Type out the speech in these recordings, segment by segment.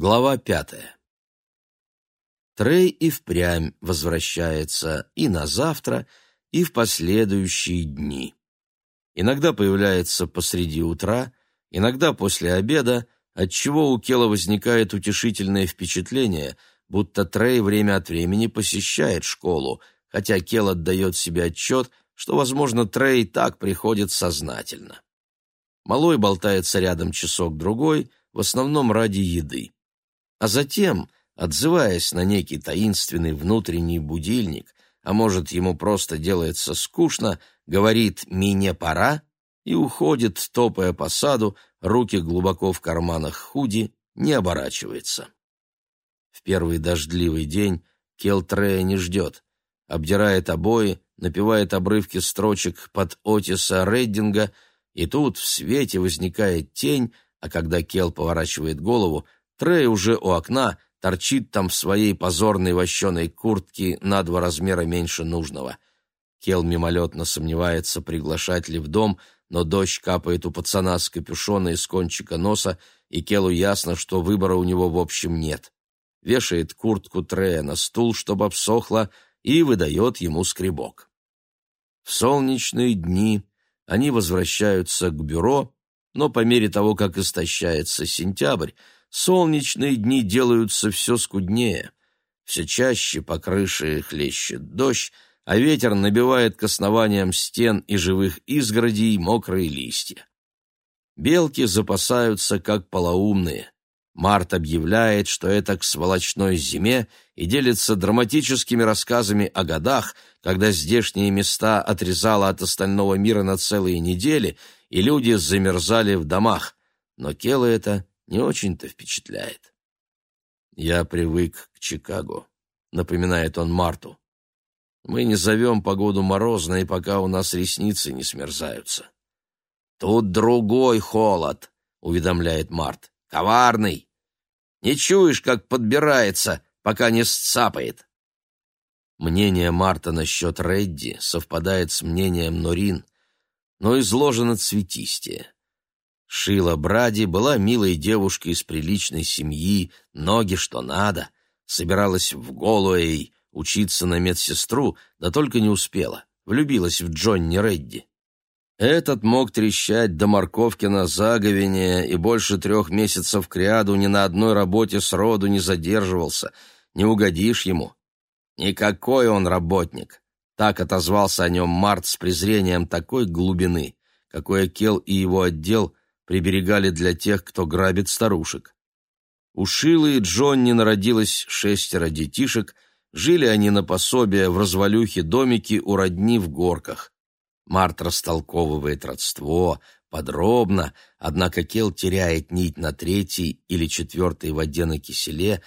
Глава пятая. Трей и впрямь возвращается и на завтра, и в последующие дни. Иногда появляется посреди утра, иногда после обеда, отчего у Кела возникает утешительное впечатление, будто Трей время от времени посещает школу, хотя Кел отдает себе отчет, что, возможно, Трей так приходит сознательно. Малой болтается рядом часок-другой, в основном ради еды а затем, отзываясь на некий таинственный внутренний будильник, а может, ему просто делается скучно, говорит «мне пора» и уходит, топая по саду, руки глубоко в карманах худи, не оборачивается. В первый дождливый день Келтрея не ждет. Обдирает обои, напевает обрывки строчек под Отиса Реддинга, и тут в свете возникает тень, а когда Кел поворачивает голову, Трей уже у окна, торчит там в своей позорной вощеной куртке на два размера меньше нужного. Кел мимолетно сомневается, приглашать ли в дом, но дождь капает у пацана с капюшона из кончика носа, и Келу ясно, что выбора у него в общем нет. Вешает куртку Трея на стул, чтобы обсохла, и выдает ему скребок. В солнечные дни они возвращаются к бюро, но по мере того, как истощается сентябрь, солнечные дни делаются все скуднее. Все чаще по крыше хлещет дождь, а ветер набивает к основаниям стен и живых изгородей мокрые листья. Белки запасаются, как полоумные. Март объявляет, что это к сволочной зиме и делится драматическими рассказами о годах, когда здешние места отрезало от остального мира на целые недели, и люди замерзали в домах. Но Кела это не очень-то впечатляет. «Я привык к Чикаго», — напоминает он Марту. «Мы не зовем погоду морозной, пока у нас ресницы не смерзаются». «Тут другой холод», — уведомляет Март. «Коварный. Не чуешь, как подбирается, пока не сцапает». Мнение Марта насчет Редди совпадает с мнением Норин, но изложено цветистее. Шила Бради была милой девушкой из приличной семьи, ноги что надо, собиралась в Голуэй учиться на медсестру, да только не успела, влюбилась в Джонни Редди. Этот мог трещать до морковки на заговине и больше трех месяцев кряду ни на одной работе сроду не задерживался, не угодишь ему. Никакой он работник. Так отозвался о нем Март с презрением такой глубины, какой Кел и его отдел приберегали для тех, кто грабит старушек. У Шилы и Джонни народилось шестеро детишек, жили они на пособие в развалюхе домике у родни в горках. Март растолковывает родство, подробно, однако Кел теряет нить на третьей или четвертой воде на киселе,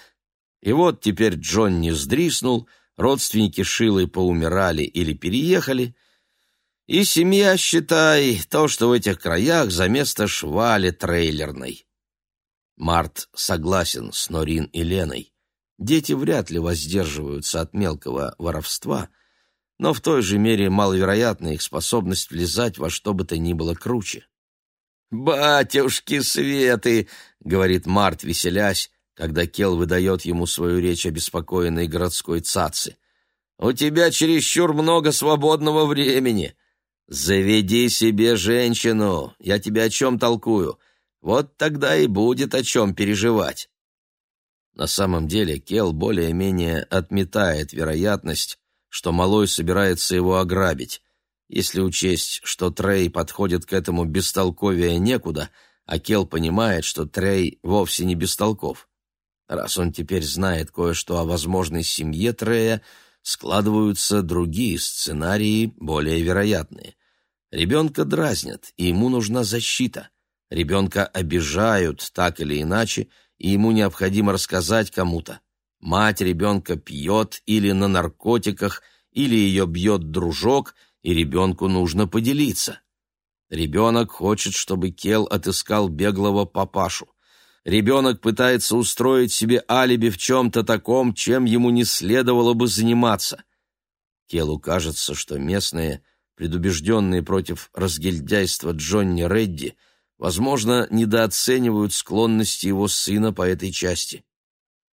и вот теперь Джонни сдриснул, родственники Шилы поумирали или переехали, и семья, считай, то, что в этих краях за место швали трейлерной. Март согласен с Норин и Леной. Дети вряд ли воздерживаются от мелкого воровства, но в той же мере маловероятна их способность влезать во что бы то ни было круче. «Батюшки Светы!» — говорит Март, веселясь, когда Кел выдает ему свою речь обеспокоенной городской цацы. «У тебя чересчур много свободного времени. «Заведи себе женщину, я тебе о чем толкую. Вот тогда и будет о чем переживать». На самом деле Кел более-менее отметает вероятность, что малой собирается его ограбить, если учесть, что Трей подходит к этому бестолковее некуда, а Кел понимает, что Трей вовсе не бестолков. Раз он теперь знает кое-что о возможной семье Трея, складываются другие сценарии, более вероятные. Ребенка дразнят, и ему нужна защита. Ребенка обижают так или иначе, и ему необходимо рассказать кому-то. Мать ребенка пьет или на наркотиках, или ее бьет дружок, и ребенку нужно поделиться. Ребенок хочет, чтобы Кел отыскал беглого папашу. Ребенок пытается устроить себе алиби в чем-то таком, чем ему не следовало бы заниматься. Келу кажется, что местные – предубежденные против разгильдяйства Джонни Редди, возможно, недооценивают склонности его сына по этой части.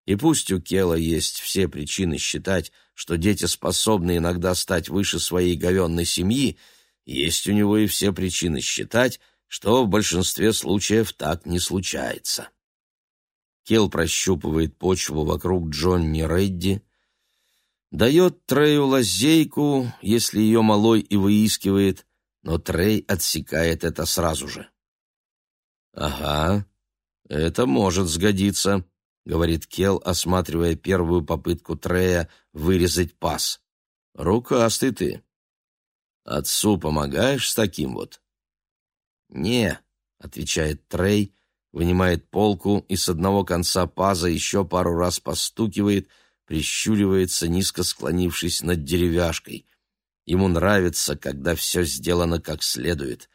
И пусть у Кела есть все причины считать, что дети способны иногда стать выше своей говенной семьи, есть у него и все причины считать, что в большинстве случаев так не случается. Кел прощупывает почву вокруг Джонни Редди, дает Трею лазейку, если ее малой и выискивает, но Трей отсекает это сразу же. «Ага, это может сгодиться», говорит Кел, осматривая первую попытку Трея вырезать пас. Рукастый ты. Отцу помогаешь с таким вот? Не, отвечает Трей, вынимает полку и с одного конца паза еще пару раз постукивает, прищуривается, низко склонившись над деревяшкой. Ему нравится, когда все сделано как следует.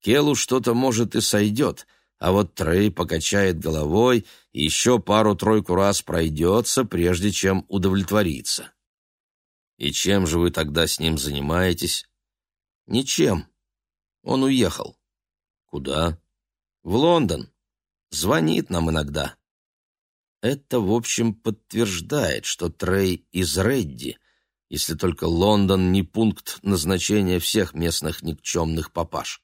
Келу что-то, может, и сойдет — а вот Трей покачает головой и еще пару-тройку раз пройдется, прежде чем удовлетвориться. «И чем же вы тогда с ним занимаетесь?» «Ничем. Он уехал». «Куда?» «В Лондон. Звонит нам иногда». Это, в общем, подтверждает, что Трей из Редди, если только Лондон не пункт назначения всех местных никчемных папаш.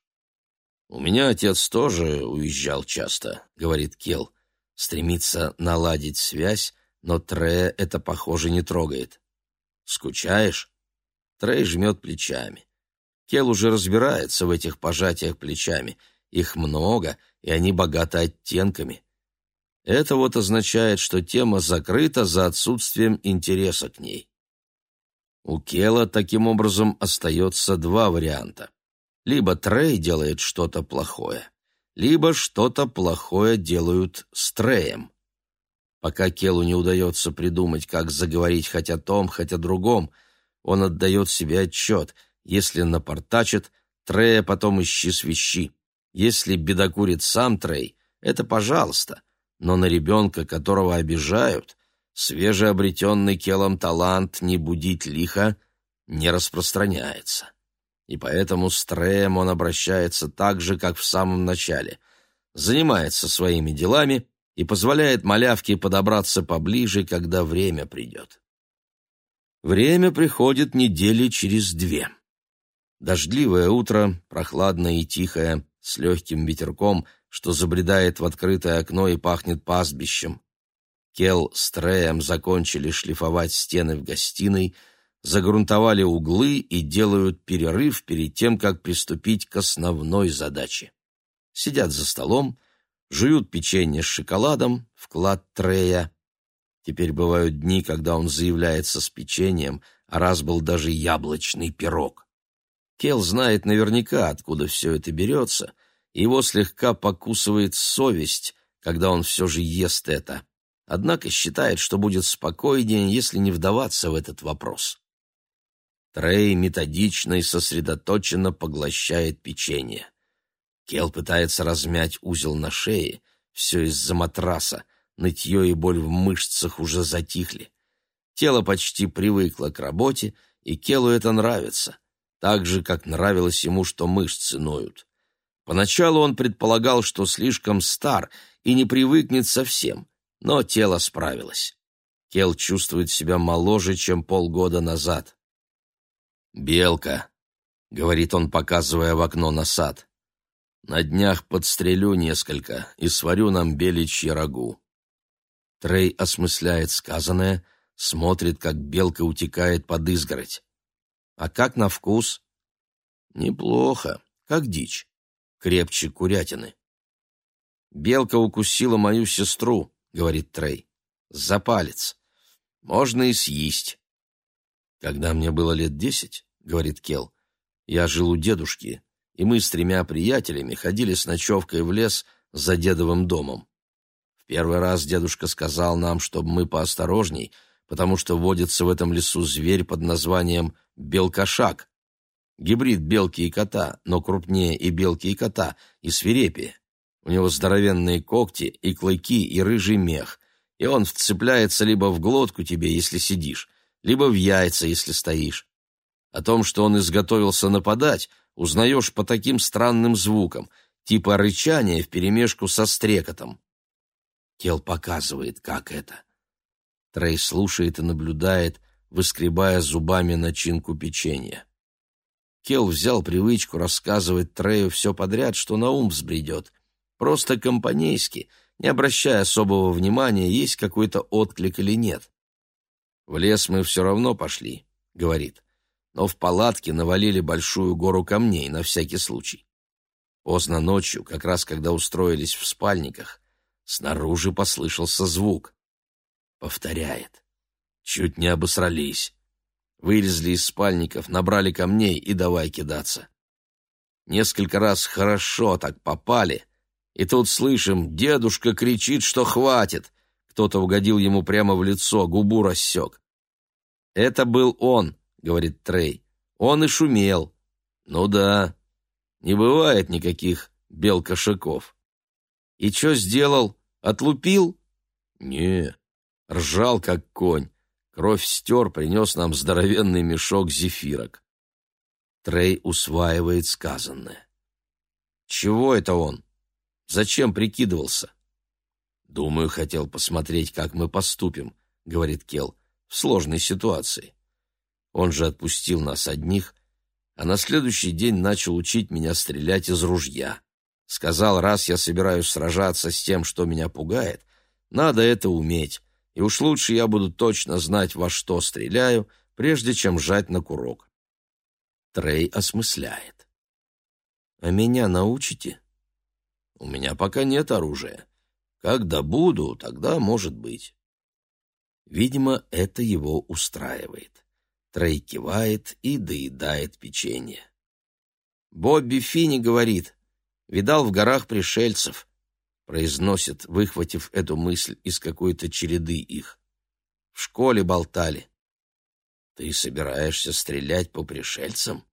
«У меня отец тоже уезжал часто», — говорит Кел. Стремится наладить связь, но Трея это, похоже, не трогает. «Скучаешь?» Трей жмет плечами. Кел уже разбирается в этих пожатиях плечами. Их много, и они богаты оттенками. Это вот означает, что тема закрыта за отсутствием интереса к ней. У Кела таким образом остается два варианта. Либо Трей делает что-то плохое, либо что-то плохое делают с Треем. Пока Келу не удается придумать, как заговорить хоть о том, хоть о другом, он отдает себе отчет. Если напортачит, Трея потом ищи свищи. Если бедокурит сам Трей, это пожалуйста, но на ребенка, которого обижают, свежеобретенный Келом талант не будить лихо не распространяется и поэтому с Треем он обращается так же, как в самом начале. Занимается своими делами и позволяет малявке подобраться поближе, когда время придет. Время приходит недели через две. Дождливое утро, прохладное и тихое, с легким ветерком, что забредает в открытое окно и пахнет пастбищем. Кел с Треем закончили шлифовать стены в гостиной — загрунтовали углы и делают перерыв перед тем, как приступить к основной задаче. Сидят за столом, жуют печенье с шоколадом, вклад Трея. Теперь бывают дни, когда он заявляется с печеньем, а раз был даже яблочный пирог. Кел знает наверняка, откуда все это берется, и его слегка покусывает совесть, когда он все же ест это. Однако считает, что будет спокойнее, если не вдаваться в этот вопрос. Трей методично и сосредоточенно поглощает печенье. Кел пытается размять узел на шее, все из-за матраса, нытье и боль в мышцах уже затихли. Тело почти привыкло к работе, и Келу это нравится, так же, как нравилось ему, что мышцы ноют. Поначалу он предполагал, что слишком стар и не привыкнет совсем, но тело справилось. Кел чувствует себя моложе, чем полгода назад. «Белка», — говорит он, показывая в окно на сад. «На днях подстрелю несколько и сварю нам беличье рагу». Трей осмысляет сказанное, смотрит, как белка утекает под изгородь. «А как на вкус?» «Неплохо, как дичь, крепче курятины». «Белка укусила мою сестру», — говорит Трей. «За палец. Можно и съесть». Когда мне было лет десять, — говорит Кел, — я жил у дедушки, и мы с тремя приятелями ходили с ночевкой в лес за дедовым домом. В первый раз дедушка сказал нам, чтобы мы поосторожней, потому что водится в этом лесу зверь под названием белкошак. Гибрид белки и кота, но крупнее и белки и кота, и свирепее. У него здоровенные когти и клыки и рыжий мех, и он вцепляется либо в глотку тебе, если сидишь, либо в яйца, если стоишь. О том, что он изготовился нападать, узнаешь по таким странным звукам. типа рычания вперемешку со стрекотом. Кел показывает, как это. Трей слушает и наблюдает, выскребая зубами начинку печенья. Кел взял привычку рассказывать Трею все подряд, что на ум взбредет. Просто компанейски, не обращая особого внимания, есть какой-то отклик или нет. «В лес мы все равно пошли», — говорит, «но в палатке навалили большую гору камней на всякий случай. Поздно ночью, как раз когда устроились в спальниках, снаружи послышался звук. Повторяет. Чуть не обосрались. Вылезли из спальников, набрали камней и давай кидаться. Несколько раз хорошо так попали, и тут слышим, дедушка кричит, что хватит. Кто-то угодил ему прямо в лицо, губу рассек. «Это был он», — говорит Трей. «Он и шумел». «Ну да, не бывает никаких белкошаков». «И что сделал? Отлупил?» «Не, ржал, как конь. Кровь стер, принес нам здоровенный мешок зефирок. Трей усваивает сказанное. Чего это он? Зачем прикидывался? Думаю, хотел посмотреть, как мы поступим, говорит Кел, в сложной ситуации. Он же отпустил нас одних, а на следующий день начал учить меня стрелять из ружья. Сказал, раз я собираюсь сражаться с тем, что меня пугает, надо это уметь и уж лучше я буду точно знать, во что стреляю, прежде чем жать на курок. Трей осмысляет. «А меня научите?» «У меня пока нет оружия. Когда буду, тогда может быть». Видимо, это его устраивает. Трей кивает и доедает печенье. Бобби Фини говорит, видал в горах пришельцев произносит, выхватив эту мысль из какой-то череды их. В школе болтали. Ты собираешься стрелять по пришельцам?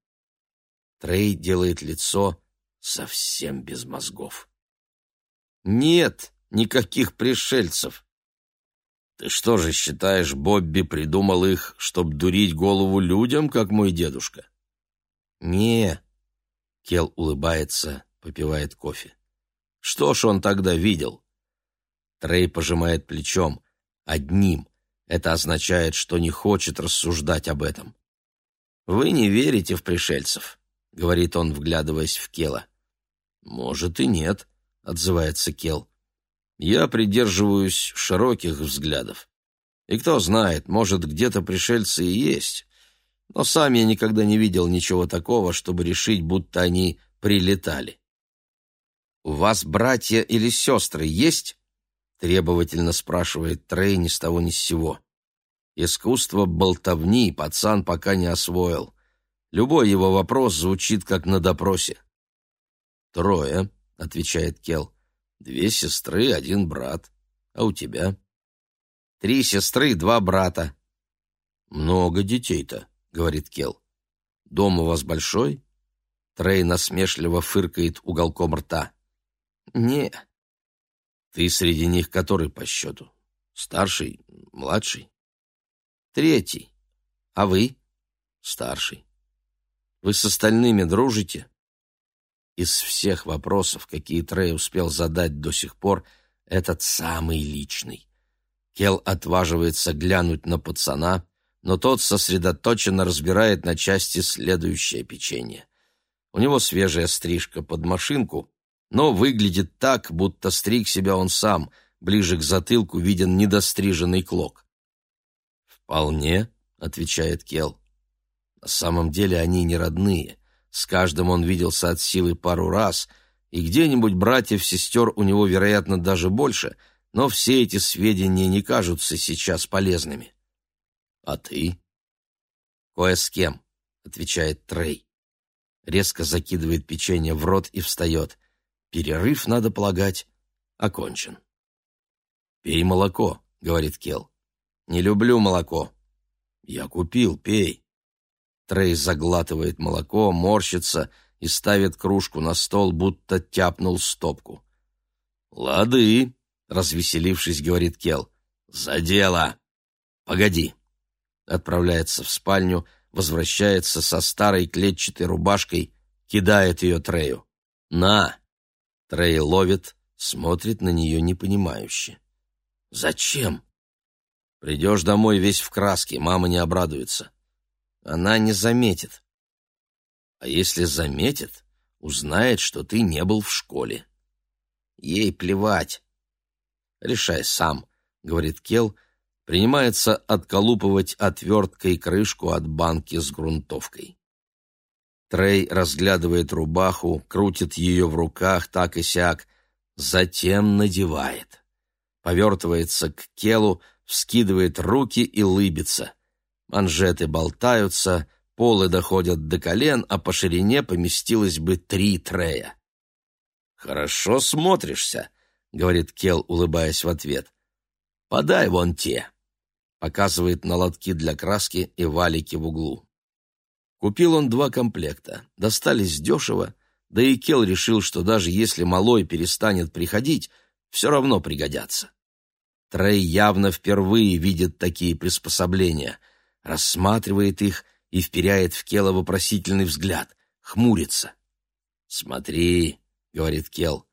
Трей делает лицо совсем без мозгов. Нет никаких пришельцев. Ты что же считаешь, Бобби придумал их, чтобы дурить голову людям, как мой дедушка? Не. Кел улыбается, попивает кофе. Что ж он тогда видел? Трей пожимает плечом. Одним. Это означает, что не хочет рассуждать об этом. «Вы не верите в пришельцев», — говорит он, вглядываясь в Кела. «Может и нет», — отзывается Кел. «Я придерживаюсь широких взглядов. И кто знает, может, где-то пришельцы и есть. Но сам я никогда не видел ничего такого, чтобы решить, будто они прилетали. «У вас братья или сестры есть?» — требовательно спрашивает Трей ни с того ни с сего. Искусство болтовни пацан пока не освоил. Любой его вопрос звучит, как на допросе. «Трое», — отвечает Кел. «Две сестры, один брат. А у тебя?» «Три сестры, два брата». «Много детей-то», — говорит Кел. «Дом у вас большой?» Трей насмешливо фыркает уголком рта. Не. Ты среди них который по счету? Старший? Младший? Третий. А вы? Старший. Вы с остальными дружите? Из всех вопросов, какие Трей успел задать до сих пор, этот самый личный. Кел отваживается глянуть на пацана, но тот сосредоточенно разбирает на части следующее печенье. У него свежая стрижка под машинку, но выглядит так, будто стриг себя он сам, ближе к затылку виден недостриженный клок. «Вполне», — отвечает Кел. «На самом деле они не родные. С каждым он виделся от силы пару раз, и где-нибудь братьев-сестер у него, вероятно, даже больше, но все эти сведения не кажутся сейчас полезными». «А ты?» «Кое с кем», — отвечает Трей. Резко закидывает печенье в рот и встает. Перерыв, надо полагать, окончен. «Пей молоко», — говорит Кел. «Не люблю молоко». «Я купил, пей». Трей заглатывает молоко, морщится и ставит кружку на стол, будто тяпнул стопку. «Лады», — развеселившись, говорит Кел. «За дело!» «Погоди». Отправляется в спальню, возвращается со старой клетчатой рубашкой, кидает ее Трею. «На, Трей ловит, смотрит на нее непонимающе. «Зачем?» «Придешь домой весь в краске, мама не обрадуется. Она не заметит. А если заметит, узнает, что ты не был в школе. Ей плевать. Решай сам, говорит Кел, принимается отколупывать отверткой крышку от банки с грунтовкой. Трей разглядывает рубаху, крутит ее в руках так и сяк, затем надевает. Повертывается к Келу, вскидывает руки и лыбится. Манжеты болтаются, полы доходят до колен, а по ширине поместилось бы три трея. «Хорошо смотришься», — говорит Кел, улыбаясь в ответ. «Подай вон те», — показывает на лотки для краски и валики в углу. Купил он два комплекта, достались дешево, да и Кел решил, что даже если малой перестанет приходить, все равно пригодятся. Трей явно впервые видит такие приспособления, рассматривает их и вперяет в Кела вопросительный взгляд, хмурится. «Смотри», — говорит Кел,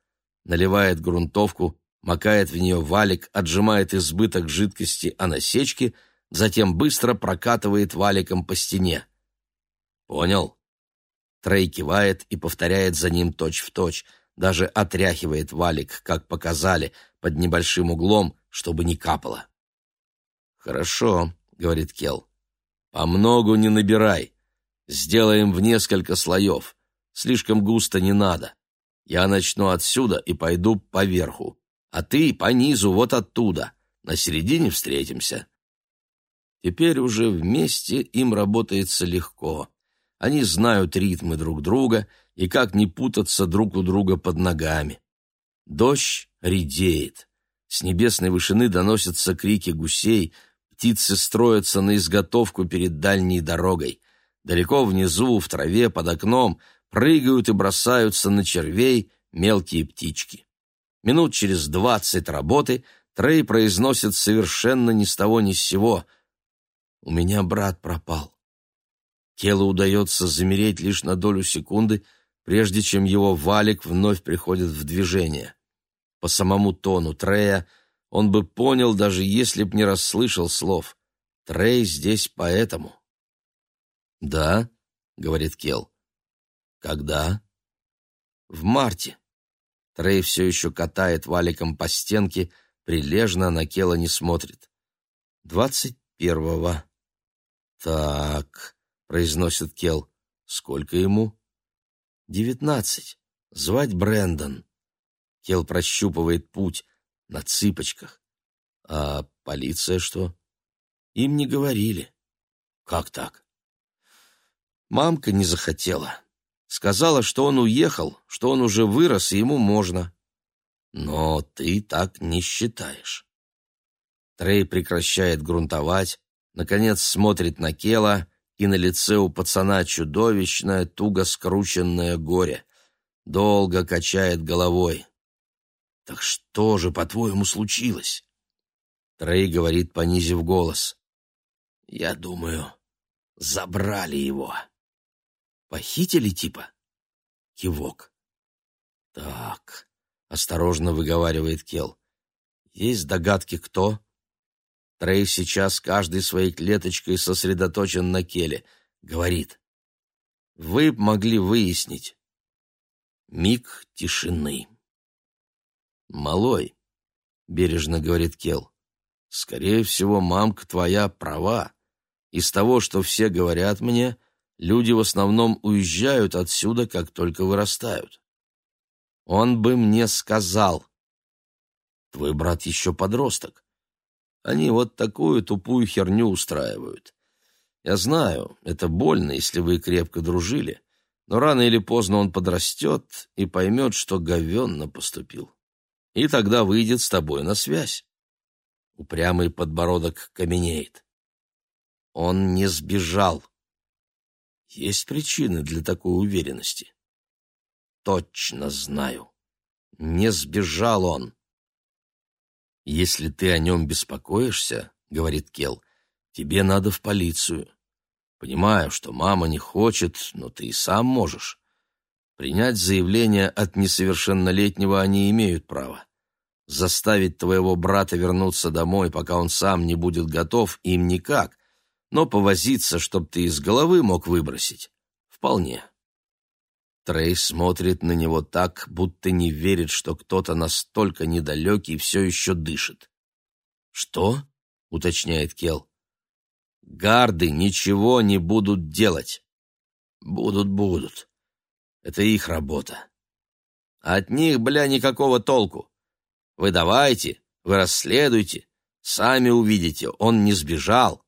наливает грунтовку, макает в нее валик, отжимает избыток жидкости о насечке, затем быстро прокатывает валиком по стене. «Понял?» Трей кивает и повторяет за ним точь-в-точь, точь, даже отряхивает валик, как показали, под небольшим углом, чтобы не капало. «Хорошо», — говорит Кел. «По многу не набирай. Сделаем в несколько слоев. Слишком густо не надо. Я начну отсюда и пойду поверху, а ты по низу вот оттуда. На середине встретимся». Теперь уже вместе им работается легко. Они знают ритмы друг друга и как не путаться друг у друга под ногами. Дождь редеет. С небесной вышины доносятся крики гусей, птицы строятся на изготовку перед дальней дорогой. Далеко внизу, в траве, под окном, прыгают и бросаются на червей мелкие птички. Минут через двадцать работы Трей произносит совершенно ни с того ни с сего. «У меня брат пропал». Телу удается замереть лишь на долю секунды, прежде чем его валик вновь приходит в движение. По самому тону Трея он бы понял, даже если б не расслышал слов. Трей здесь поэтому. «Да», — говорит Кел. «Когда?» «В марте». Трей все еще катает валиком по стенке, прилежно на Кела не смотрит. «Двадцать первого». «Так», произносит Кел. Сколько ему? Девятнадцать. Звать Брэндон. Кел прощупывает путь на цыпочках. А полиция что? Им не говорили. Как так? Мамка не захотела. Сказала, что он уехал, что он уже вырос, и ему можно. Но ты так не считаешь. Трей прекращает грунтовать, наконец смотрит на Кела и на лице у пацана чудовищное, туго скрученное горе. Долго качает головой. «Так что же, по-твоему, случилось?» Трей говорит, понизив голос. «Я думаю, забрали его». «Похитили типа?» Кивок. «Так», — осторожно выговаривает Кел. «Есть догадки, кто?» Трей сейчас каждой своей клеточкой сосредоточен на Келе. Говорит. Вы могли выяснить. Миг тишины. «Малой», — бережно говорит Кел, — «скорее всего, мамка твоя права. Из того, что все говорят мне, люди в основном уезжают отсюда, как только вырастают. Он бы мне сказал. Твой брат еще подросток. Они вот такую тупую херню устраивают. Я знаю, это больно, если вы крепко дружили, но рано или поздно он подрастет и поймет, что говенно поступил. И тогда выйдет с тобой на связь. Упрямый подбородок каменеет. Он не сбежал. Есть причины для такой уверенности. Точно знаю. Не сбежал он. «Если ты о нем беспокоишься, — говорит Кел, — тебе надо в полицию. Понимаю, что мама не хочет, но ты и сам можешь. Принять заявление от несовершеннолетнего они имеют право. Заставить твоего брата вернуться домой, пока он сам не будет готов, им никак, но повозиться, чтоб ты из головы мог выбросить, вполне. Трей смотрит на него так, будто не верит, что кто-то настолько недалекий все еще дышит. «Что?» — уточняет Кел. «Гарды ничего не будут делать». «Будут, будут. Это их работа. От них, бля, никакого толку. Вы давайте, вы расследуйте, сами увидите, он не сбежал».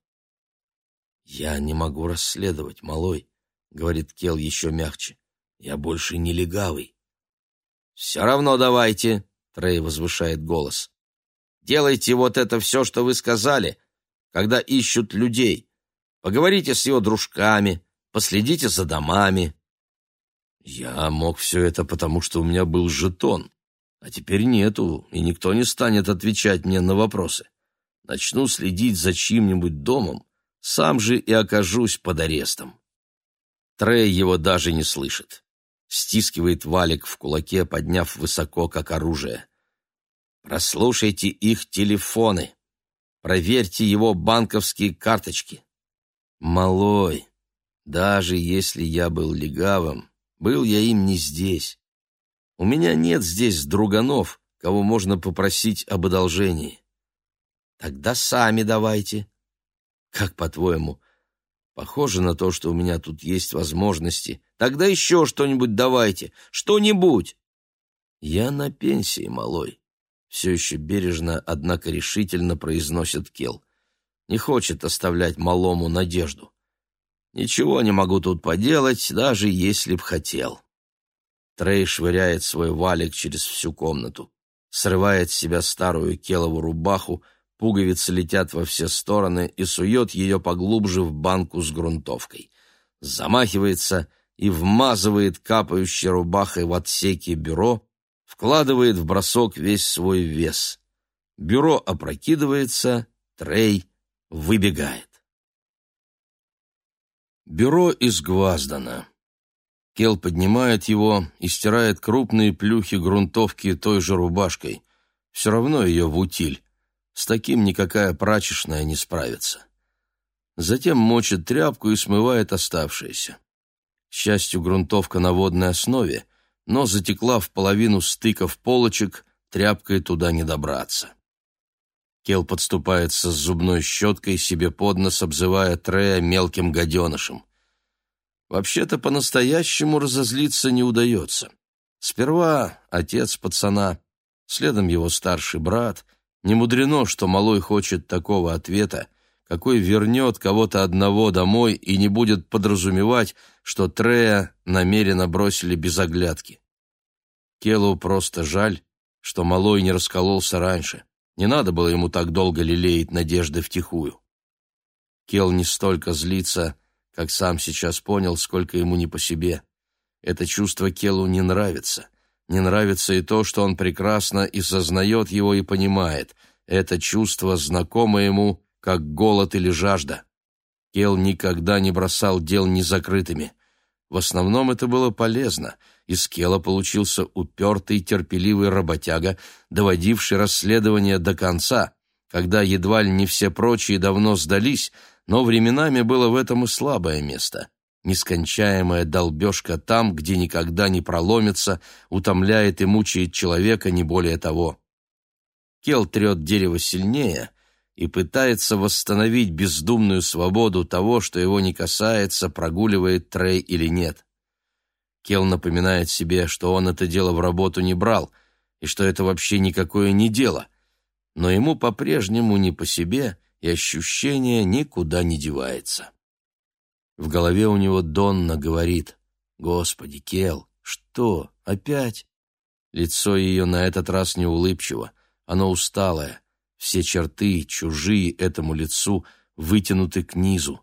«Я не могу расследовать, малой», — говорит Кел еще мягче. Я больше не легавый. «Все равно давайте», — Трей возвышает голос. «Делайте вот это все, что вы сказали, когда ищут людей. Поговорите с его дружками, последите за домами». «Я мог все это, потому что у меня был жетон, а теперь нету, и никто не станет отвечать мне на вопросы. Начну следить за чьим-нибудь домом, сам же и окажусь под арестом». Трей его даже не слышит стискивает валик в кулаке, подняв высоко, как оружие. Прослушайте их телефоны. Проверьте его банковские карточки. Малой, даже если я был легавым, был я им не здесь. У меня нет здесь друганов, кого можно попросить об одолжении. Тогда сами давайте. Как по-твоему, Похоже на то, что у меня тут есть возможности. Тогда еще что-нибудь давайте. Что-нибудь. Я на пенсии, малой. Все еще бережно, однако решительно произносит Кел. Не хочет оставлять малому надежду. Ничего не могу тут поделать, даже если б хотел. Трей швыряет свой валик через всю комнату, срывает с себя старую келову рубаху, Пуговицы летят во все стороны и сует ее поглубже в банку с грунтовкой. Замахивается и вмазывает капающей рубахой в отсеке бюро, вкладывает в бросок весь свой вес. Бюро опрокидывается, Трей выбегает. Бюро из Гваздана. Кел поднимает его и стирает крупные плюхи грунтовки той же рубашкой. Все равно ее в утиль. С таким никакая прачечная не справится. Затем мочит тряпку и смывает оставшееся. К счастью, грунтовка на водной основе, но затекла в половину стыков полочек, тряпкой туда не добраться. Кел подступается с зубной щеткой себе под нос, обзывая Трея мелким гаденышем. Вообще-то по-настоящему разозлиться не удается. Сперва отец пацана, следом его старший брат — не мудрено, что малой хочет такого ответа, какой вернет кого-то одного домой и не будет подразумевать, что Трея намеренно бросили без оглядки. Келу просто жаль, что малой не раскололся раньше. Не надо было ему так долго лелеять надежды втихую. Кел не столько злится, как сам сейчас понял, сколько ему не по себе. Это чувство Келу не нравится — не нравится и то, что он прекрасно и сознает его и понимает. Это чувство знакомо ему, как голод или жажда. Кел никогда не бросал дел незакрытыми. В основном это было полезно. Из Кела получился упертый, терпеливый работяга, доводивший расследование до конца, когда едва ли не все прочие давно сдались, но временами было в этом и слабое место. Нескончаемая долбежка там, где никогда не проломится, утомляет и мучает человека не более того. Кел трет дерево сильнее и пытается восстановить бездумную свободу того, что его не касается, прогуливает Трей или нет. Кел напоминает себе, что он это дело в работу не брал, и что это вообще никакое не дело, но ему по-прежнему не по себе, и ощущение никуда не девается. В голове у него Донна говорит «Господи, Кел, что, опять?» Лицо ее на этот раз не улыбчиво, оно усталое, все черты, чужие этому лицу, вытянуты к низу.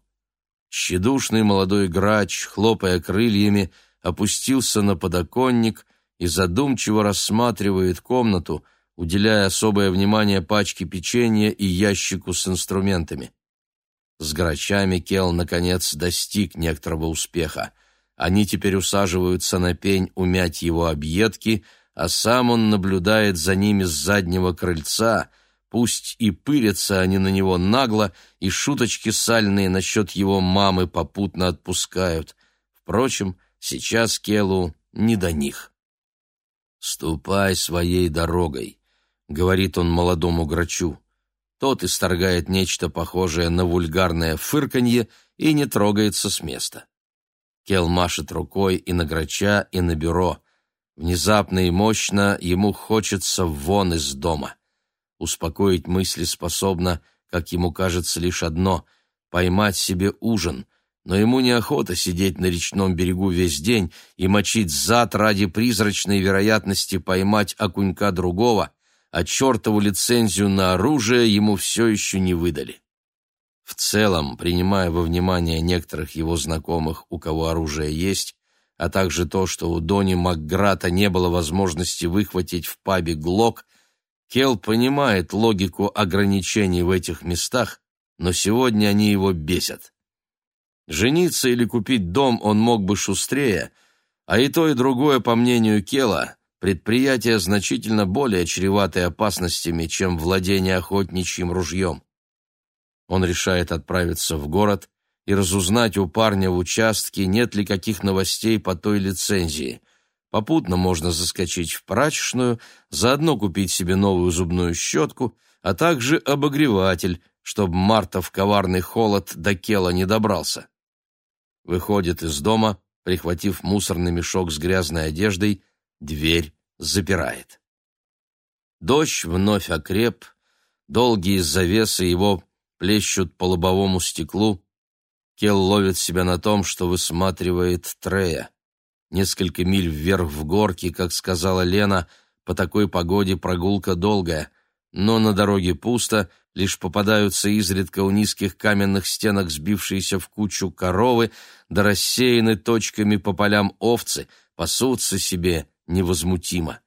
Тщедушный молодой грач, хлопая крыльями, опустился на подоконник и задумчиво рассматривает комнату, уделяя особое внимание пачке печенья и ящику с инструментами. С грачами Кел, наконец, достиг некоторого успеха. Они теперь усаживаются на пень умять его объедки, а сам он наблюдает за ними с заднего крыльца, пусть и пырятся они на него нагло, и шуточки сальные насчет его мамы попутно отпускают. Впрочем, сейчас Келу не до них. «Ступай своей дорогой», — говорит он молодому грачу. Тот исторгает нечто похожее на вульгарное фырканье и не трогается с места. Кел машет рукой и на грача, и на бюро. Внезапно и мощно ему хочется вон из дома. Успокоить мысли способно, как ему кажется, лишь одно — поймать себе ужин, но ему неохота сидеть на речном берегу весь день и мочить зад ради призрачной вероятности поймать окунька другого, а чертову лицензию на оружие ему все еще не выдали. В целом, принимая во внимание некоторых его знакомых, у кого оружие есть, а также то, что у Дони Макграта не было возможности выхватить в пабе глок, Келл понимает логику ограничений в этих местах, но сегодня они его бесят. Жениться или купить дом он мог бы шустрее, а и то, и другое, по мнению Кела, предприятие значительно более чреватое опасностями, чем владение охотничьим ружьем. Он решает отправиться в город и разузнать у парня в участке, нет ли каких новостей по той лицензии. Попутно можно заскочить в прачечную, заодно купить себе новую зубную щетку, а также обогреватель, чтобы Мартов коварный холод до кела не добрался. Выходит из дома, прихватив мусорный мешок с грязной одеждой, дверь запирает. Дождь вновь окреп, долгие завесы его плещут по лобовому стеклу. Кел ловит себя на том, что высматривает Трея. Несколько миль вверх в горке, как сказала Лена, по такой погоде прогулка долгая, но на дороге пусто, лишь попадаются изредка у низких каменных стенок сбившиеся в кучу коровы, да рассеяны точками по полям овцы, пасутся себе невозмутимо.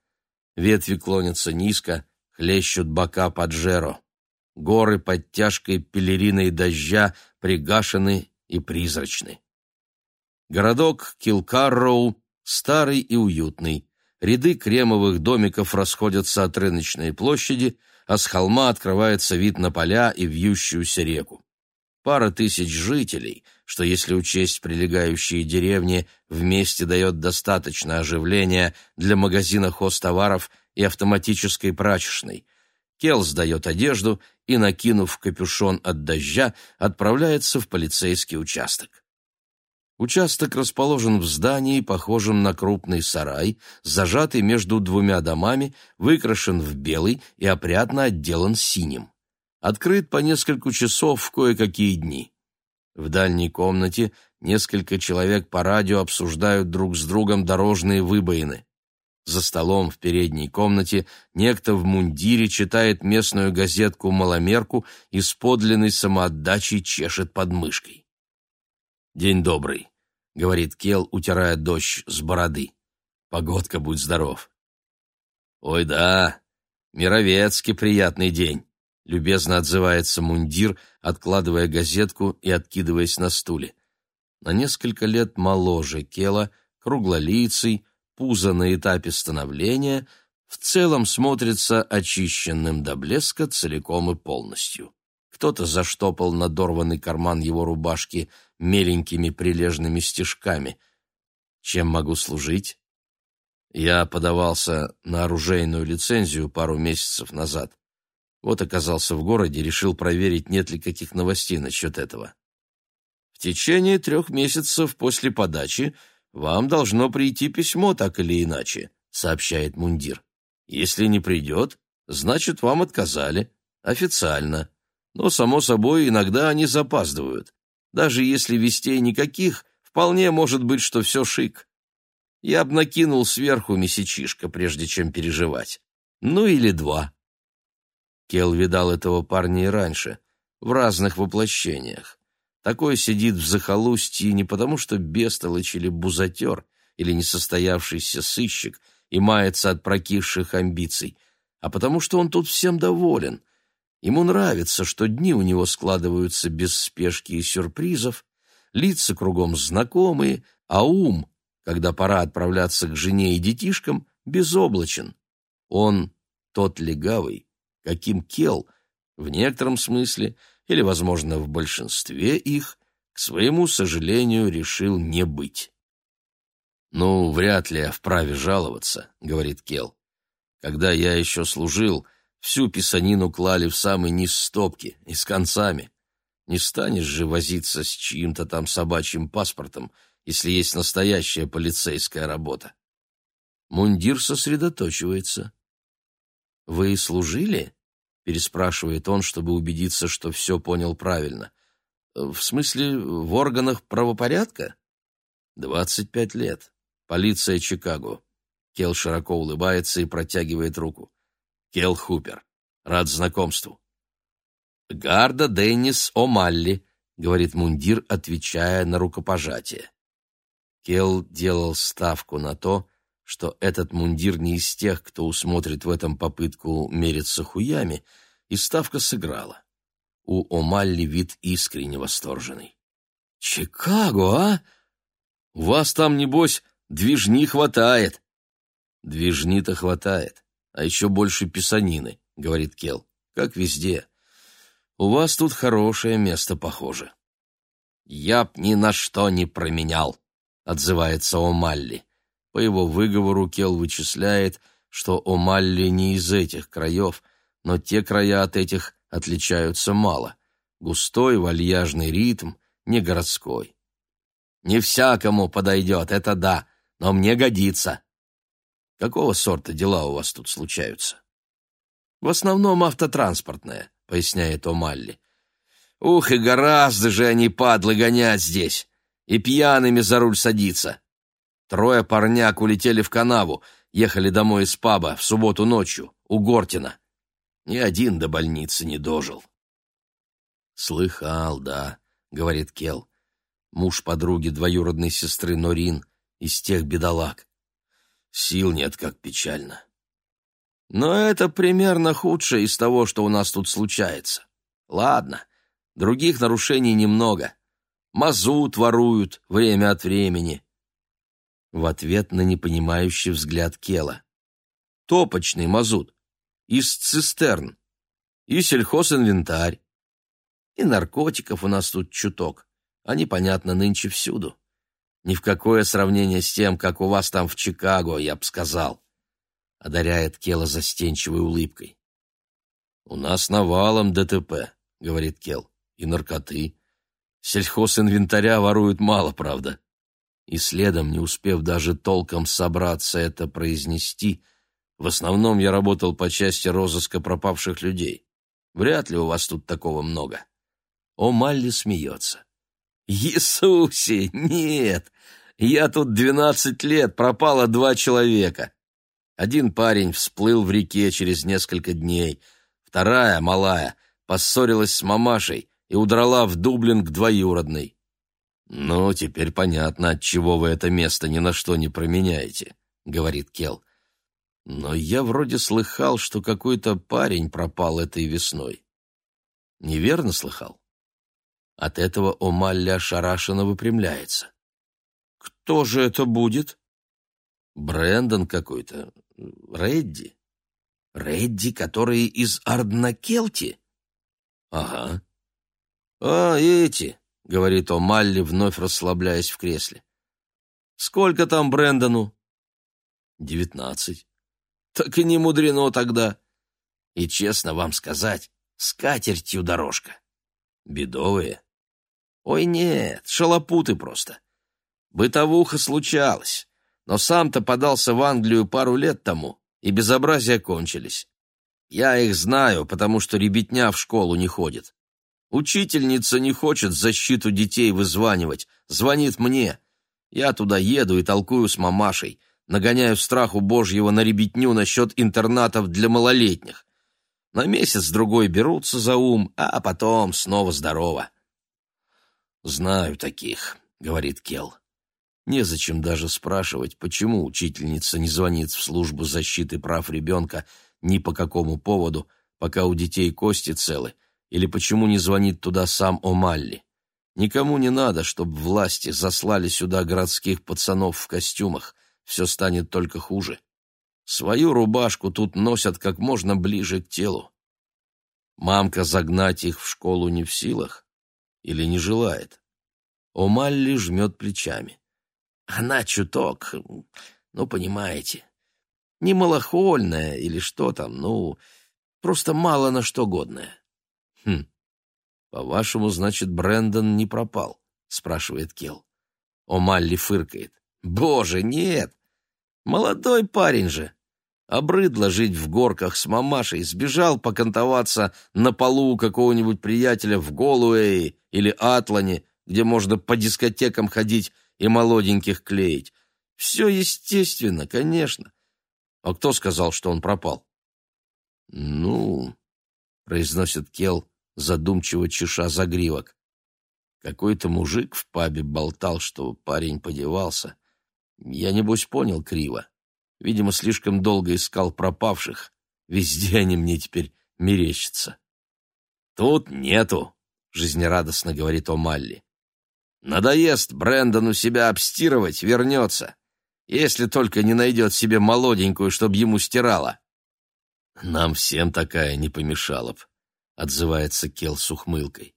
Ветви клонятся низко, хлещут бока поджеро. Горы под тяжкой пелериной дождя пригашены и призрачны. Городок Килкарроу старый и уютный. Ряды кремовых домиков расходятся от рыночной площади, а с холма открывается вид на поля и вьющуюся реку. Пара тысяч жителей, что, если учесть прилегающие деревни, вместе дает достаточно оживления для магазина хозтоваров и автоматической прачечной. Келл сдает одежду и, накинув капюшон от дождя, отправляется в полицейский участок. Участок расположен в здании, похожем на крупный сарай, зажатый между двумя домами, выкрашен в белый и опрятно отделан синим. Открыт по несколько часов в кое-какие дни. В дальней комнате несколько человек по радио обсуждают друг с другом дорожные выбоины. За столом в передней комнате некто в мундире читает местную газетку «Маломерку» и с подлинной самоотдачей чешет подмышкой. «День добрый», — говорит Кел, утирая дождь с бороды. «Погодка, будь здоров». «Ой, да, мировецкий приятный день», — любезно отзывается мундир, откладывая газетку и откидываясь на стуле. На несколько лет моложе Кела, круглолицый, пузо на этапе становления в целом смотрится очищенным до блеска целиком и полностью. Кто-то заштопал надорванный карман его рубашки меленькими прилежными стежками. Чем могу служить? Я подавался на оружейную лицензию пару месяцев назад. Вот оказался в городе, решил проверить, нет ли каких новостей насчет этого. В течение трех месяцев после подачи вам должно прийти письмо так или иначе, сообщает мундир. Если не придет, значит, вам отказали. Официально. Но, само собой, иногда они запаздывают. Даже если вестей никаких, вполне может быть, что все шик. Я б накинул сверху месячишко, прежде чем переживать. Ну или два. Кел видал этого парня и раньше, в разных воплощениях. Такой сидит в захолустье не потому, что бестолочь или бузатер, или несостоявшийся сыщик и мается от прокисших амбиций, а потому что он тут всем доволен. Ему нравится, что дни у него складываются без спешки и сюрпризов, лица кругом знакомые, а ум, когда пора отправляться к жене и детишкам, безоблачен. Он тот легавый, каким Кел, в некотором смысле, или, возможно, в большинстве их, к своему сожалению, решил не быть. «Ну, вряд ли я вправе жаловаться», — говорит Кел. «Когда я еще служил, всю писанину клали в самый низ стопки и с концами. Не станешь же возиться с чьим-то там собачьим паспортом, если есть настоящая полицейская работа». Мундир сосредоточивается. «Вы служили?» — переспрашивает он, чтобы убедиться, что все понял правильно. «В смысле, в органах правопорядка?» «Двадцать пять лет. Полиция Чикаго. Кел широко улыбается и протягивает руку. Кел Хупер. Рад знакомству. Гарда Деннис О'Малли, говорит мундир, отвечая на рукопожатие. Кел делал ставку на то, что этот мундир не из тех, кто усмотрит в этом попытку мериться хуями, и ставка сыграла. У О'Малли вид искренне восторженный. «Чикаго, а? У вас там, небось, Движни хватает. Движни-то хватает, а еще больше писанины, говорит Кел. Как везде. У вас тут хорошее место, похоже. Я б ни на что не променял, отзывается О'Малли. По его выговору Кел вычисляет, что О'Малли не из этих краев, но те края от этих отличаются мало. Густой вальяжный ритм, не городской. «Не всякому подойдет, это да», но мне годится. Какого сорта дела у вас тут случаются? В основном автотранспортное, поясняет О'Малли. Ух, и гораздо же они, падлы, гонять здесь. И пьяными за руль садиться. Трое парняк улетели в канаву, ехали домой из паба в субботу ночью, у Гортина. Ни один до больницы не дожил. «Слыхал, да», — говорит Кел. Муж подруги двоюродной сестры Норин из тех бедолаг. Сил нет, как печально. Но это примерно худшее из того, что у нас тут случается. Ладно, других нарушений немного. Мазут воруют время от времени. В ответ на непонимающий взгляд Кела. Топочный мазут. Из цистерн. И сельхозинвентарь. И наркотиков у нас тут чуток. Они, понятно, нынче всюду. Ни в какое сравнение с тем, как у вас там в Чикаго, я б сказал. Одаряет Кела застенчивой улыбкой. У нас навалом ДТП, говорит Кел, и наркоты. Сельхозинвентаря воруют мало, правда. И следом, не успев даже толком собраться это произнести, в основном я работал по части розыска пропавших людей. Вряд ли у вас тут такого много. О, Малли смеется. Иисусе, нет! Я тут двенадцать лет, пропало два человека. Один парень всплыл в реке через несколько дней. Вторая, малая, поссорилась с мамашей и удрала в Дублин к двоюродной. «Ну, теперь понятно, от чего вы это место ни на что не променяете», — говорит Кел. «Но я вроде слыхал, что какой-то парень пропал этой весной. Неверно слыхал?» От этого Омалля ошарашенно выпрямляется. «Кто же это будет?» «Брэндон какой-то. Редди. Редди, который из Арднакелти?» «Ага». «А, эти», — говорит Омалли, вновь расслабляясь в кресле. «Сколько там Брэндону?» «Девятнадцать». «Так и не мудрено тогда. И, честно вам сказать, с катертью дорожка. Бедовые». Ой, нет, шалопуты просто. Бытовуха случалась, но сам-то подался в Англию пару лет тому, и безобразия кончились. Я их знаю, потому что ребятня в школу не ходит. Учительница не хочет защиту детей вызванивать, звонит мне. Я туда еду и толкую с мамашей, нагоняю страху Божьего на ребятню насчет интернатов для малолетних. На месяц-другой берутся за ум, а потом снова здорово. «Знаю таких», — говорит Кел. Незачем даже спрашивать, почему учительница не звонит в службу защиты прав ребенка ни по какому поводу, пока у детей кости целы, или почему не звонит туда сам О'Малли. Никому не надо, чтобы власти заслали сюда городских пацанов в костюмах. Все станет только хуже. Свою рубашку тут носят как можно ближе к телу. Мамка загнать их в школу не в силах или не желает. Омалли жмет плечами. Она чуток, ну, понимаете, не малохольная или что там, ну, просто мало на что годная. Хм, по-вашему, значит, Брэндон не пропал? спрашивает Кел. Омалли фыркает. Боже, нет! Молодой парень же. Обрыдло жить в горках с мамашей, сбежал покантоваться на полу у какого-нибудь приятеля в Голуэе или Атлане, где можно по дискотекам ходить и молоденьких клеить. Все естественно, конечно. А кто сказал, что он пропал? Ну, произносит Кел, задумчиво чеша загривок. Какой-то мужик в пабе болтал, что парень подевался. Я, небось, понял криво. Видимо, слишком долго искал пропавших. Везде они мне теперь мерещатся. «Тут нету», — жизнерадостно говорит О'Малли. «Надоест Брэндону себя обстирывать, вернется, если только не найдет себе молоденькую, чтоб ему стирала». «Нам всем такая не помешала б», — отзывается Кел с ухмылкой.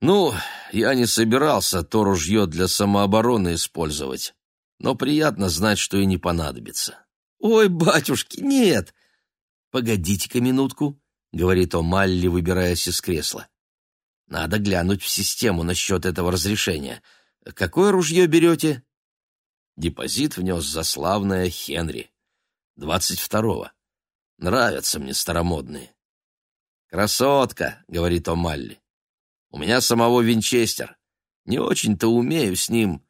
«Ну, я не собирался то ружье для самообороны использовать, но приятно знать, что и не понадобится». «Ой, батюшки, нет!» «Погодите-ка минутку», — говорит О'Малли, выбираясь из кресла. «Надо глянуть в систему насчет этого разрешения. Какое ружье берете?» Депозит внес заславная Хенри. Двадцать второго. Нравятся мне старомодные. «Красотка», — говорит О'Малли. У меня самого винчестер. Не очень-то умею с ним,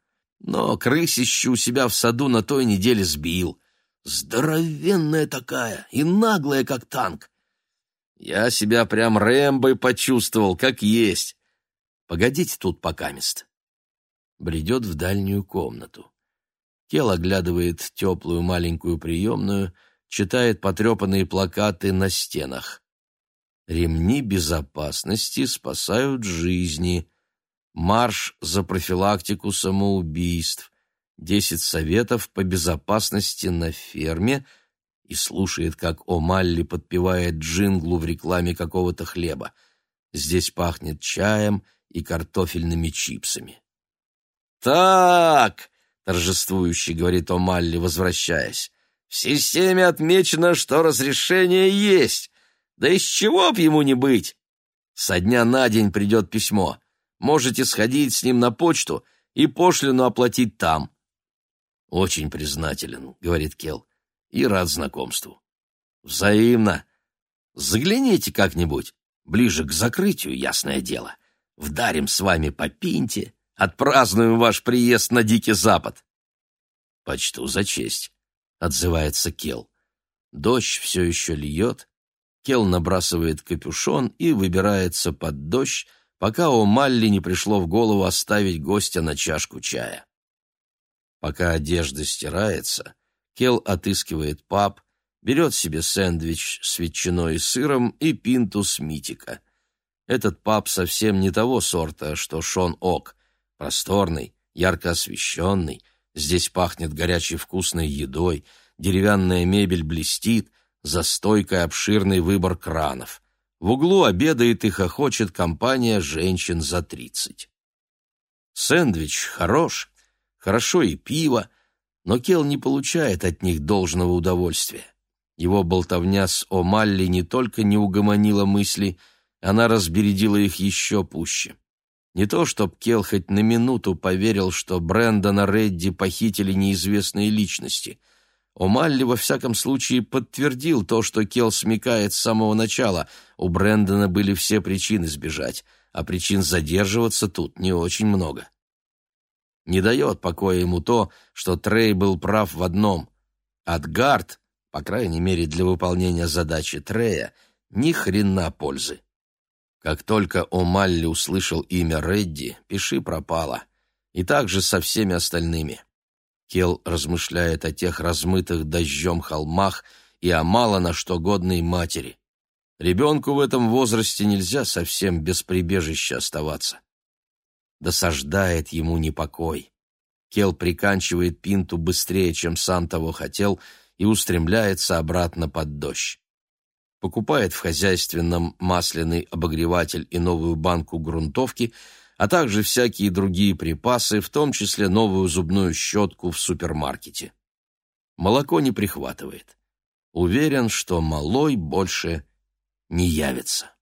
но крысищу у себя в саду на той неделе сбил. Здоровенная такая и наглая, как танк. Я себя прям Рэмбой почувствовал, как есть. Погодите тут покамест. Бредет в дальнюю комнату. Кел оглядывает теплую маленькую приемную, читает потрепанные плакаты на стенах. Ремни безопасности спасают жизни. Марш за профилактику самоубийств. Десять советов по безопасности на ферме и слушает, как О'Малли подпевает джинглу в рекламе какого-то хлеба. Здесь пахнет чаем и картофельными чипсами. «Так!» — торжествующе говорит О'Малли, возвращаясь. «В системе отмечено, что разрешение есть. Да из чего б ему не быть? Со дня на день придет письмо. Можете сходить с ним на почту и пошлину оплатить там. Очень признателен, говорит Кел, и рад знакомству. Взаимно. Загляните как-нибудь, ближе к закрытию, ясное дело. Вдарим с вами по пинте, отпразднуем ваш приезд на Дикий Запад. Почту за честь, отзывается Кел. Дождь все еще льет, Кел набрасывает капюшон и выбирается под дождь, пока у Малли не пришло в голову оставить гостя на чашку чая. Пока одежда стирается, Кел отыскивает паб, берет себе сэндвич с ветчиной и сыром и пинту с митика. Этот паб совсем не того сорта, что Шон Ок. Просторный, ярко освещенный, здесь пахнет горячей вкусной едой, деревянная мебель блестит, за стойкой обширный выбор кранов. В углу обедает и хохочет компания женщин за тридцать. Сэндвич хорош, хорошо и пиво, но Кел не получает от них должного удовольствия. Его болтовня с О'Малли не только не угомонила мысли, она разбередила их еще пуще. Не то, чтоб Кел хоть на минуту поверил, что Брэндона Редди похитили неизвестные личности — О'Малли во всяком случае подтвердил то, что Келл смекает с самого начала. У Брэндона были все причины сбежать, а причин задерживаться тут не очень много. Не дает покоя ему то, что Трей был прав в одном. От Гард, по крайней мере для выполнения задачи Трея, ни хрена пользы. Как только О'Малли услышал имя Редди, пиши пропало. И так же со всеми остальными. Кел размышляет о тех размытых дождем холмах и о мало на что годной матери. Ребенку в этом возрасте нельзя совсем без прибежища оставаться. досаждает ему непокой. Кел приканчивает пинту быстрее, чем сам того хотел, и устремляется обратно под дождь. Покупает в хозяйственном масляный обогреватель и новую банку грунтовки, а также всякие другие припасы, в том числе новую зубную щетку в супермаркете. Молоко не прихватывает. Уверен, что малой больше не явится.